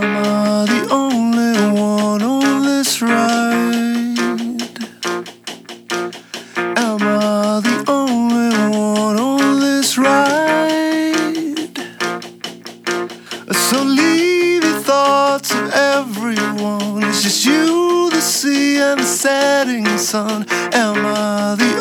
Am I the only one on this ride? Am I the only one on this ride? So leave your thoughts of everyone. It's just you, the sea, and the setting sun. Am I the